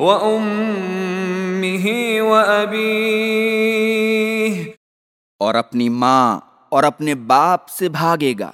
وَأُمِّهِ وَأَبِيهِ۔ اور اپنی ماں اور اپنے باپ سے بھاگے گا۔